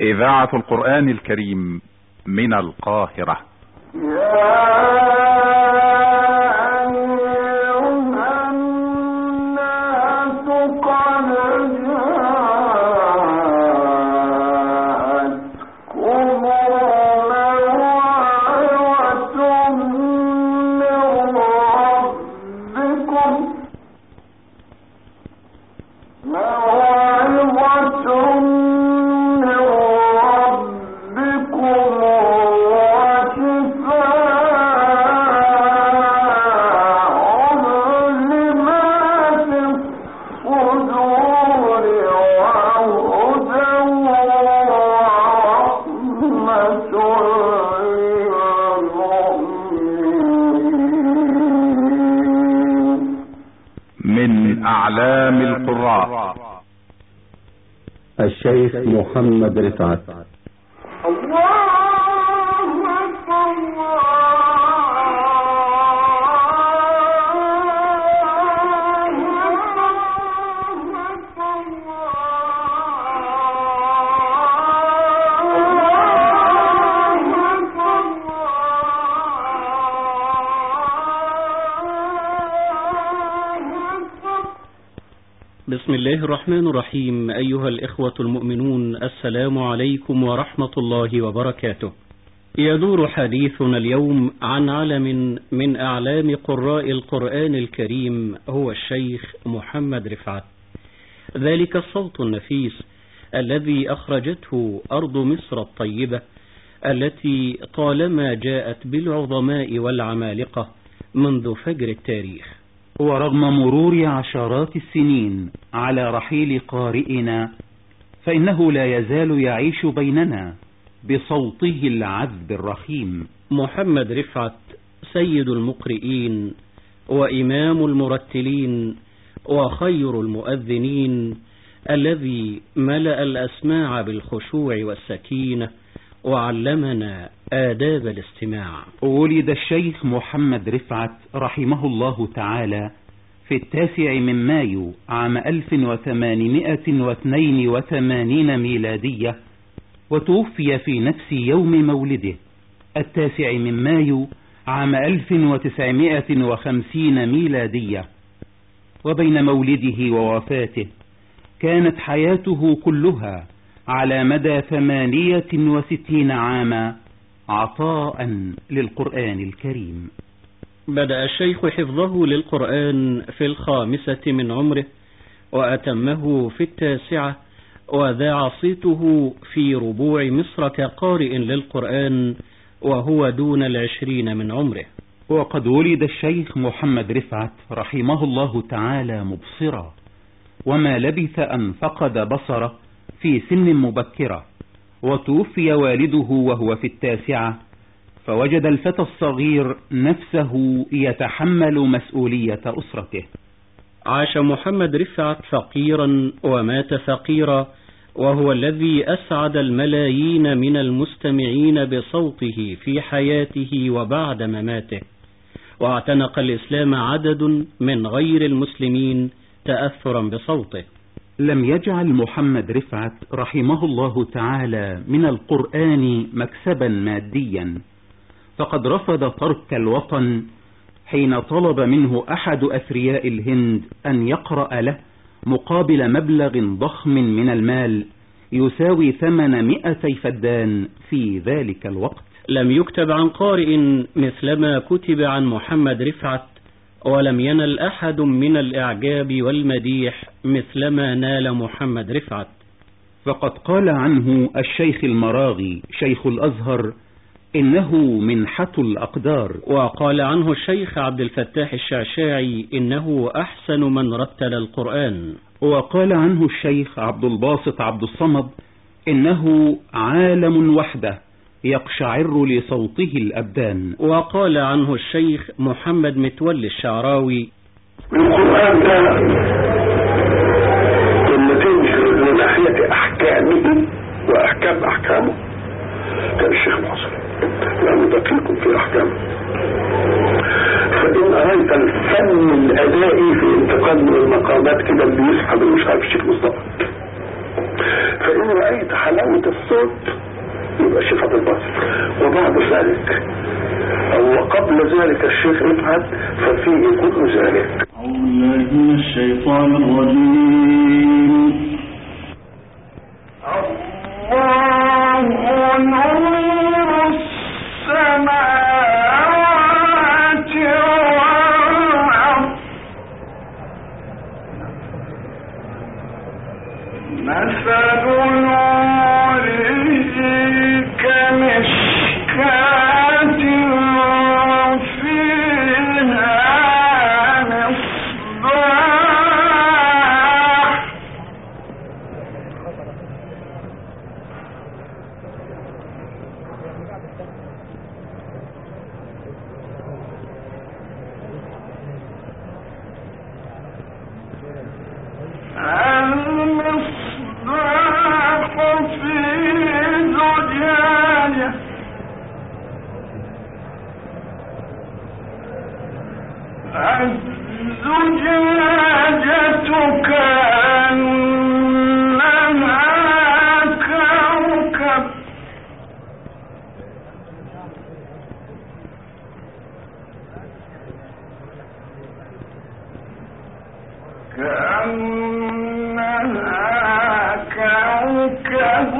إذاعة القرآن الكريم من القاهرة. الشيخ محمد رفعت. بسم الله الرحمن الرحيم. أيها الإخوة المؤمنون السلام عليكم ورحمة الله وبركاته. يدور حديثنا اليوم عن علم من أعلام قراء القرآن الكريم هو الشيخ محمد رفعت. ذلك الصوت النفيس الذي أخرجته أرض مصر الطيبة التي طالما جاءت بالعظماء والعمالقة منذ فجر التاريخ. ورغم مرور عشرات السنين على رحيل قارئنا فإنه لا يزال يعيش بيننا بصوته العذب الرخيم. محمد رفعت سيد المقرئين وإمام المرتلين وخير المؤذنين الذي ملأ الأسماع بالخشوع والسكينة. وعلمنا آداب الاستماع. ولد الشيخ محمد رفعت رحمه الله تعالى في التاسع من مايو عام 1882 ميلادية وتوفي في نفس يوم مولده التاسع من مايو عام 1950 ميلادية. وبين مولده ووفاته كانت حياته كلها على مدى ثمانية وستين عاما عطاء للقرآن الكريم. بدأ الشيخ حفظه للقرآن في الخامسة من عمره وأتمه في التاسعة وذاع صيته في ربوع مصر كقارئ للقرآن وهو دون العشرين من عمره. وقد ولد الشيخ محمد رفعت رحمه الله تعالى مبصرا وما لبث أن فقد بصره في سن مبكرة وتوفي والده وهو في التاسعة فوجد الفتى الصغير نفسه يتحمل مسؤولية أسرته. عاش محمد رفعت فقيرا ومات فقيرا وهو الذي أسعد الملايين من المستمعين بصوته في حياته وبعد مماته. واعتنق الإسلام عدد من غير المسلمين تأثرا بصوته. لم يجعل محمد رفعت رحمه الله تعالى من القرآن مكسبا ماديا. فقد رفض ترك الوطن حين طلب منه أحد أثرياء الهند أن يقرأ له مقابل مبلغ ضخم من المال يساوي ثمن مئتي فدان في ذلك الوقت. لم يكتب عن قارئ مثلما كتب عن محمد رفعت ولم ينل أحد من الإعجاب والمديح مثلما نال محمد رفعت. فقد قال عنه الشيخ المراغي شيخ الأزهر إنه منحة الأقدار. وقال عنه الشيخ عبد الفتاح الشعشاعي إنه أحسن من رتل القرآن. وقال عنه الشيخ عبد الباسط عبد الصمد إنه عالم وحده. يقشعر لصوته الأبدان. وقال عنه الشيخ محمد متولي الشعراوي القرآن ده لما تنظر من ناحية أحكامه وأحكام أحكامه. كان الشيخ محسن لأنه دقيق في أحكامه فإن أريد الفن الأدائي في انتقال من المقامات كده اللي يسحب مش عارف الشيخ مصطفى. فإن رأيت حلاوة الصوت يبقى الشيخ عبد الباسط. وبعد ذلك أو قبل ذلك الشيخ رفعت ففيه كل ذلك. أعوذ بالله من الشيطان الرجيم. الله نور السماوات كوكب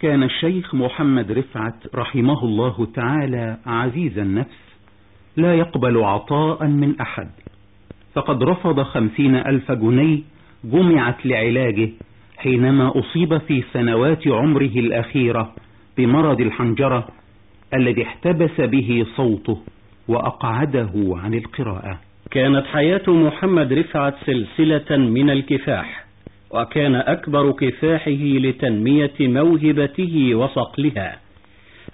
كان الشيخ محمد رفعت رحمه الله تعالى عزيز النفس لا يقبل عطاء من أحد. فقد رفض خمسين ألف جنيه جمعت لعلاجه حينما أصيب في سنوات عمره الأخيرة بمرض الحنجرة الذي احتبس به صوته. وأقعده عن القراءة. كانت حياة محمد رفعت سلسلة من الكفاح وكان أكبر كفاحه لتنمية موهبته وصقلها.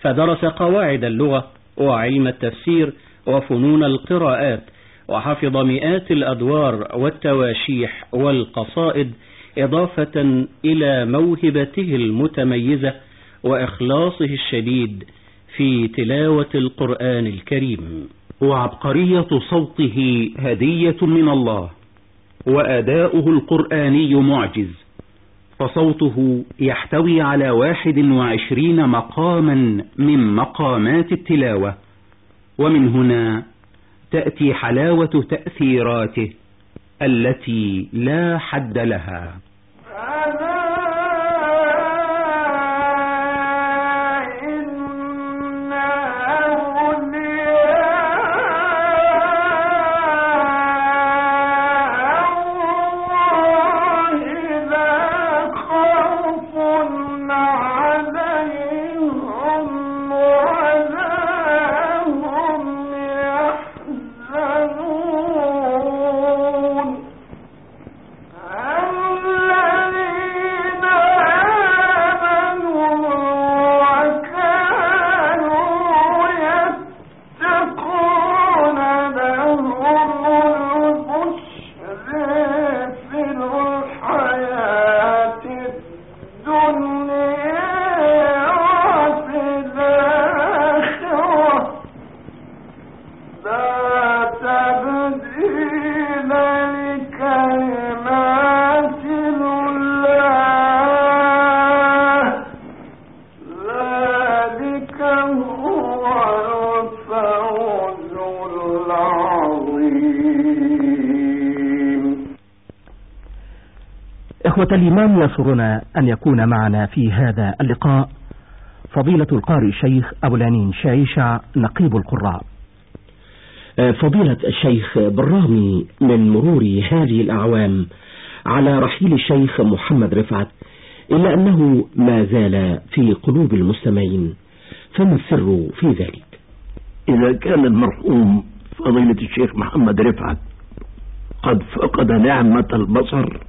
فدرس قواعد اللغة وعلم التفسير وفنون القراءات وحفظ مئات الأدوار والتواشيح والقصائد إضافة إلى موهبته المتميزة وإخلاصه الشديد في تلاوة القرآن الكريم. وعبقرية صوته هدية من الله وأداؤه القرآني معجز فصوته يحتوي على واحد وعشرين مقاما من مقامات التلاوة. ومن هنا تأتي حلاوة تأثيراته التي لا حد لها. إخوة الإيمان يسرنا أن يكون معنا في هذا اللقاء فضيلة القارئ الشيخ أبو العنين شايشع نقيب القراء. فضيلة الشيخ بالرغم من مرور هذه الأعوام على رحيل الشيخ محمد رفعت إلا أنه ما زال في قلوب المستمعين فما السر في ذلك؟ إذا كان المرحوم فضيلة الشيخ محمد رفعت قد فقد نعمة البصر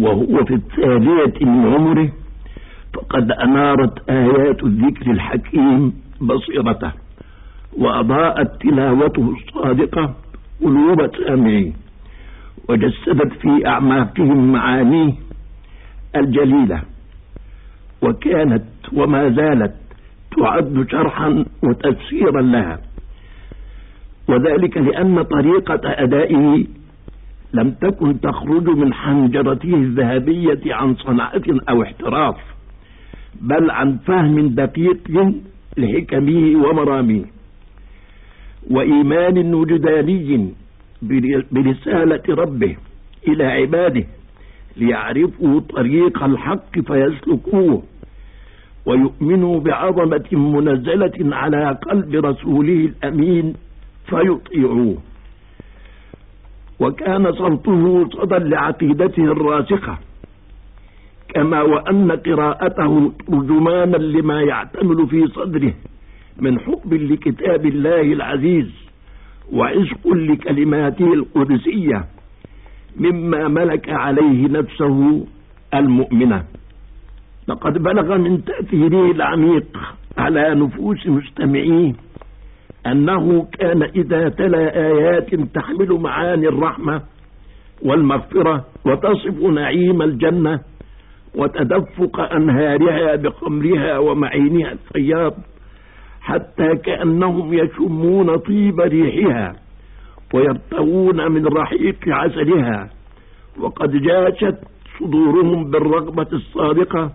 وهو في الثانية من عمره فقد أنارت آيات الذكر الحكيم بصيرته وأضاءت تلاوته الصادقة قلوب سامعيه وجسدت في أعماقهم معانيه الجليلة وكانت وما زالت تعد شرحا وتفسيرا لها وذلك لأن طريقة أدائه لم تكن تخرج من حنجرته الذهبية عن صنعة أو احتراف بل عن فهم دقيق لحكمه ومراميه. وإيمان وجداني برسالة ربه إلى عباده ليعرفوا طريق الحق فيسلكوه ويؤمنوا بعظمة منزلة على قلب رسوله الأمين فيطيعوه. وكان صوته صدى لعقيدته الراسخة. كما وأن قراءته ترجمانا لما يعتمل في صدره من حب لكتاب الله العزيز وعشق لكلماته القدسية مما ملك عليه نفسه المؤمنة. لقد بلغ من تأثيره العميق على نفوس مستمعيه أنه كان إذا تلا آيات تحمل معاني الرحمة والمغفرة وتصف نعيم الجنة وتدفق أنهارها بخمرها ومعينها الفياض حتى كأنهم يشمون طيب ريحها ويرتوون من رحيق عسلها. وقد جاشت صدورهم بالرغبة الصادقة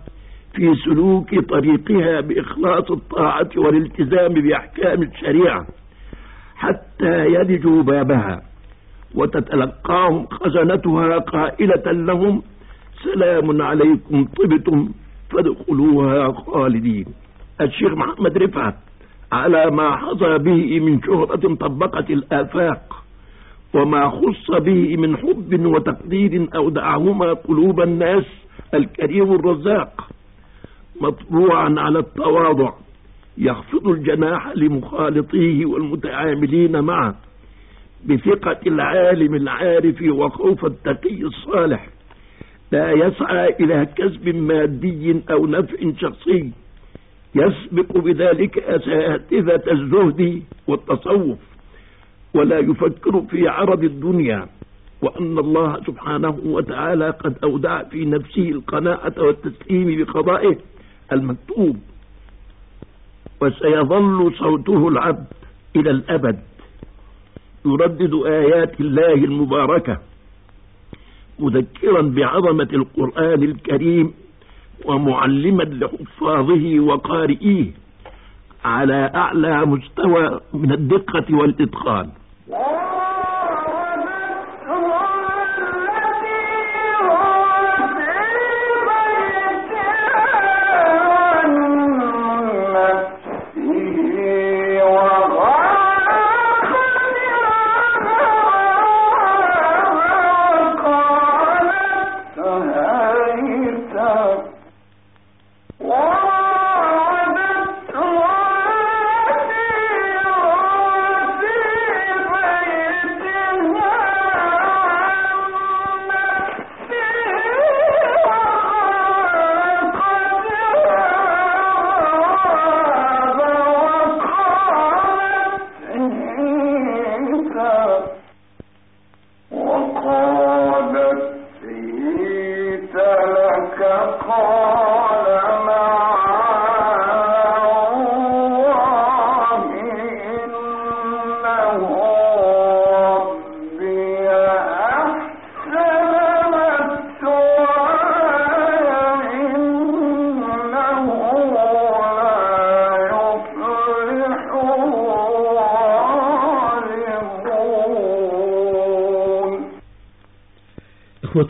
في سلوك طريقها بإخلاص الطاعة والالتزام بأحكام الشريعة حتى يلجوا بابها وتتلقاهم خزنتها قائلة لهم سلام عليكم طبتم فادخلوها خالدين. الشيخ محمد رفعت على ما حظى به من شهرة طبقت الآفاق وما خص به من حب وتقدير أودعهما قلوب الناس الكريم الرزاق. مطبوعا على التواضع يخفض الجناح لمخالطيه والمتعاملين معه بثقة العالم العارف وخوف التقي الصالح. لا يسعى إلى كسب مادي أو نفع شخصي يسبق بذلك أساتذة الزهد والتصوف. ولا يفكر في عرض الدنيا وأن الله سبحانه وتعالى قد أودع في نفسه القناعة والتسليم بقضائه. المكتوب وسيظل صوته العبد إلى الأبد. يردد آيات الله المباركة مذكرا بعظمة القرآن الكريم ومعلما لحفاظه وقارئيه على أعلى مستوى من الدقة والإتقان.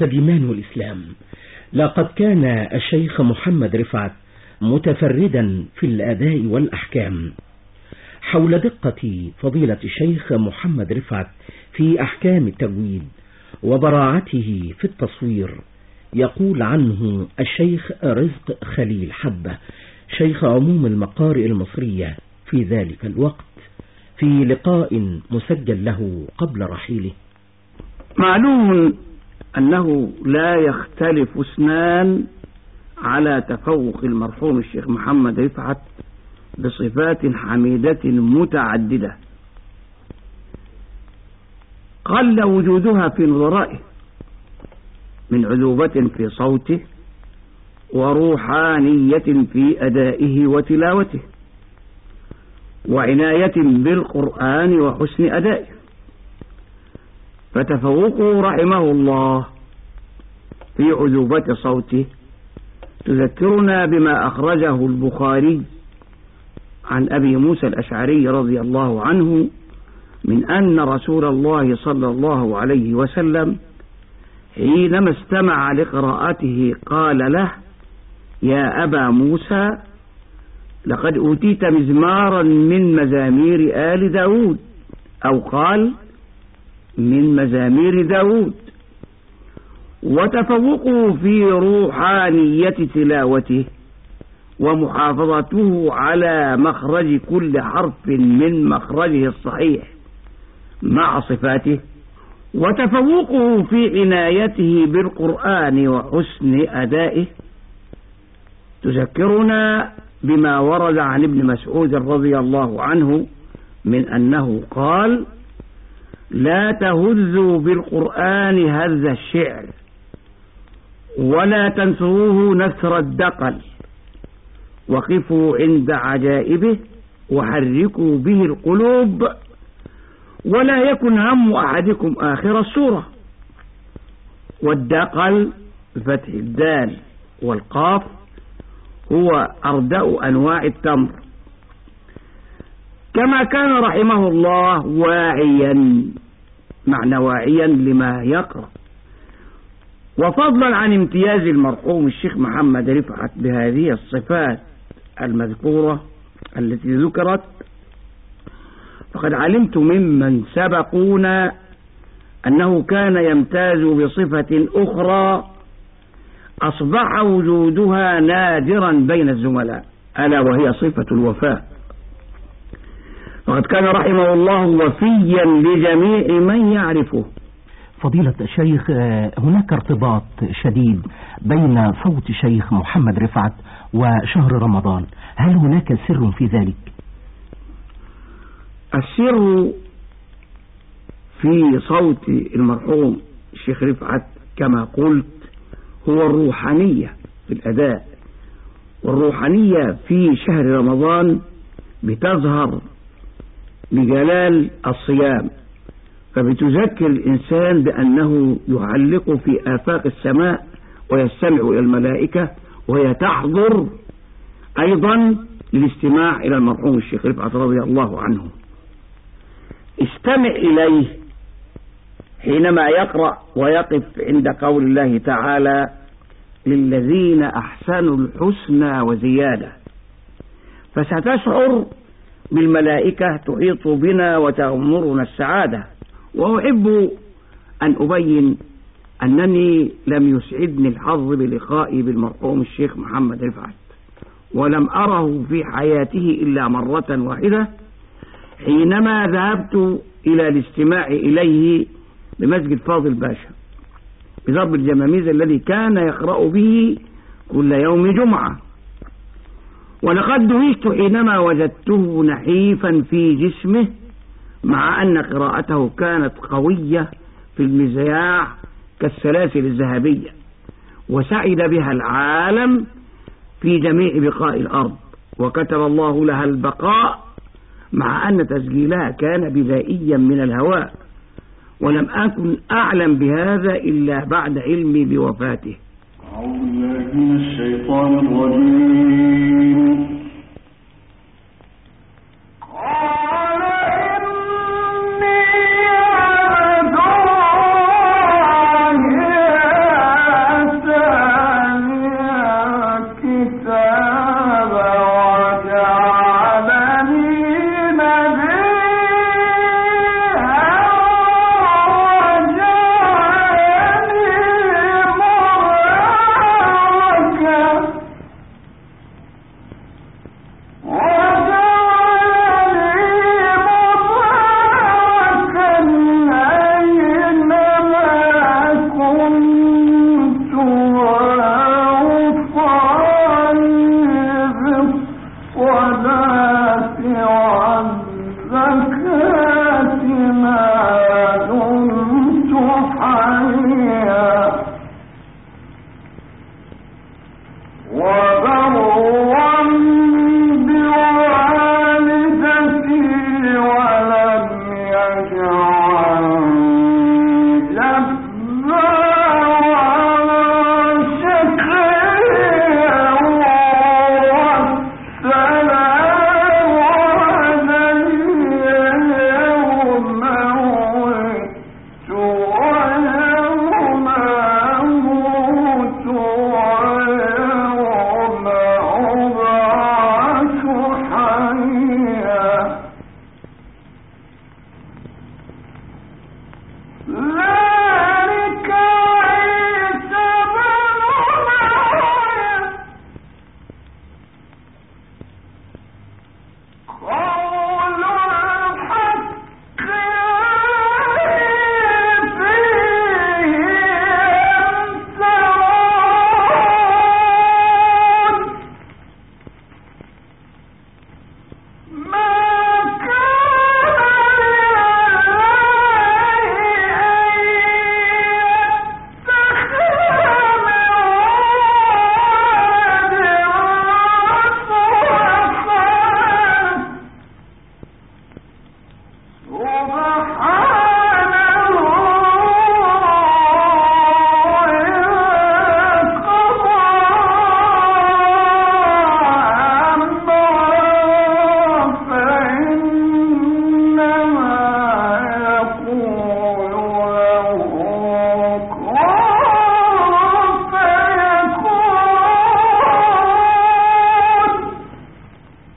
الإيمان والإسلام. لقد كان الشيخ محمد رفعت متفردا في الأداء والأحكام. حول دقة فضيلة الشيخ محمد رفعت في أحكام التجويد وبراعته في التصوير يقول عنه الشيخ رزق خليل حبة شيخ عموم المقارئ المصرية في ذلك الوقت. في لقاء مسجل له قبل رحيله. معلوم أنه لا يختلف اثنان على تفوق المرحوم الشيخ محمد رفعت بصفات حميدة متعددة. قل وجودها في نظرائه من عذوبة في صوته وروحانية في أدائه وتلاوته وعناية بالقرآن وحسن أدائه. فتفوقه رحمه الله. في عذوبة صوته. تذكرنا بما أخرجه البخاري عن أبي موسى الأشعري رضي الله عنه من أن رسول الله صلى الله عليه وسلم حينما استمع لقراءته قال له يا أبا موسى لقد أوتيت مزمارا من مزامير آل داود. أو قال من مزامير داود. وتفوقه في روحانية تلاوته ومحافظته على مخرج كل حرف من مخرجه الصحيح مع صفاته. وتفوقه في عنايته بالقرآن وحسن أدائه. تذكرنا بما ورد عن ابن مسعود رضي الله عنه من أنه قال لا تهزوا بالقرآن هز الشعر ولا تنسروه نثر الدقل وقفوا عند عجائبه وحركوا به القلوب ولا يكن هم أحدكم آخر السورة والدقل بفتح الدال والقاف هو أردأ أنواع التمر كما كان رحمه الله واعيا معنى واعيا لما يقرأ. وفضلا عن امتياز المرحوم الشيخ محمد رفعت بهذه الصفات المذكورة التي ذكرت فقد علمت ممن سبقونا أنه كان يمتاز بصفة أخرى أصبح وجودها نادرا بين الزملاء ألا وهي صفة الوفاء. وقد كان رحمه الله وفيا لجميع من يعرفه. فضيلة الشيخ هناك ارتباط شديد بين صوت الشيخ محمد رفعت وشهر رمضان. هل هناك سر في ذلك؟ السر في صوت المرحوم الشيخ رفعت كما قلت هو الروحانية في الأداء. والروحانية في شهر رمضان بتظهر بجلال الصيام. فبتذكر الإنسان بأنه يعلق في آفاق السماء ويستمع إلى الملائكة وهي تحضر أيضا للاستماع إلى المرحوم الشيخ رفعت رضي الله عنه. استمع إليه حينما يقرأ ويقف عند قول الله تعالى للذين أحسنوا الحسنى وزيادة. فستشعر بالملائكة تحيط بنا وتغمرنا السعادة. وأحب أن أبين أنني لم يسعدني الحظ بلقائي بالمرحوم الشيخ محمد رفعت ولم أره في حياته إلا مرة واحدة حينما ذهبت إلى الاستماع إليه بمسجد فاضل باشا بضرب الجماميز الذي كان يقرأ به كل يوم جمعة. ولقد دهشت حينما وجدته نحيفا في جسمه مع أن قراءته كانت قوية في المذياع كالسلاسل الذهبية وسعد بها العالم في جميع بقاء الأرض. وكتب الله لها البقاء مع أن تسجيلها كان بدائيا من الهواء. ولم أكن أعلم بهذا إلا بعد علمي بوفاته. أعوذ بالله من الشيطان الرجيم.